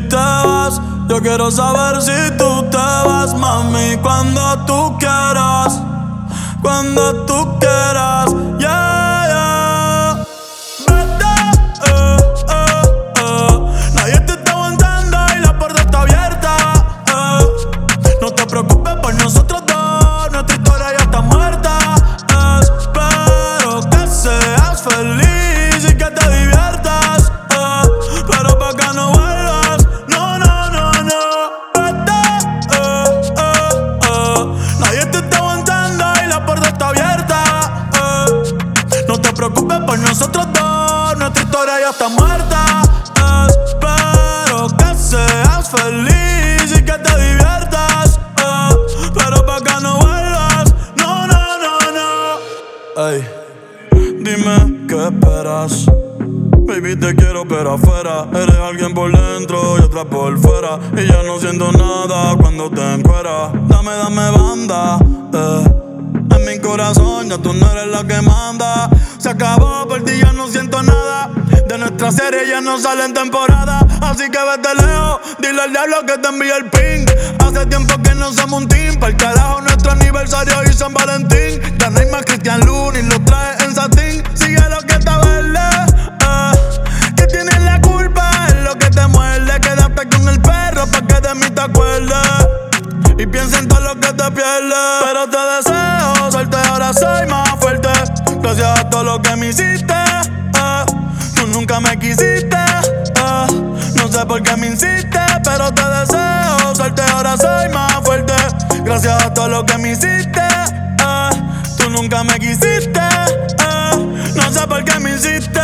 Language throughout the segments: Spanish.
te vas. Yo quiero saber si tú te vas, mami, cuando tú quieras. Cuando tú quieras, ya está muerta. Espero que seas feliz y que te diviertas. Pero pa' que no vuelvas, no, no, no, no. Ey, dime qué esperas. Baby, te quiero, pero afuera. Eres alguien por dentro y otra por fuera. Y ya no siento nada cuando te encueras. Dame, dame banda, eh. Corazón ya tú no eres la que manda. Se acabó, por ti ya no siento nada. De nuestra serie ya no sale en temporada. Así que vete lejos, dile al diablo que te envíe el ping. Hace tiempo que no somos un team. Para el carajo, nuestro aniversario y San Valentín. Ya no hay más Cristian Luna y lo trae en satín. Sigue lo que está verde. eh. Que tienes la culpa, es lo que te muerde. Quédate con el perro pa' que de mí te acuerdes. Y piensa en todo lo que te pierdes. Pero te deseo suerte, ahora soy más fuerte. Gracias a todo lo que me hiciste. eh. Tú nunca me quisiste. eh. No sé por qué me insiste, pero te deseo suerte, ahora soy más fuerte. Gracias a todo lo que me hiciste. eh. Tú nunca me quisiste. No sé por qué me hiciste.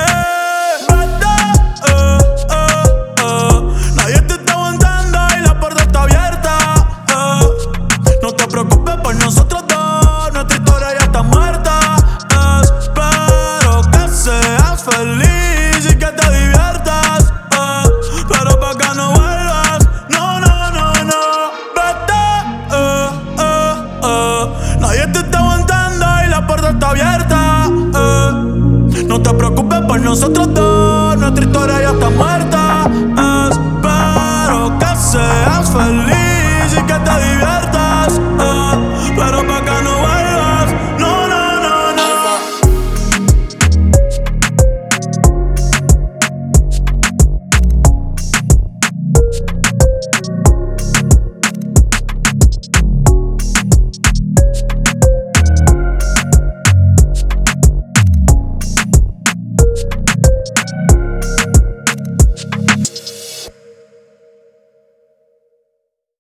Nadie te está aguantando y la puerta está abierta. Eh. No te preocupes por nosotros dos, nuestra historia ya está muerta. Eh. Espero que seas feliz.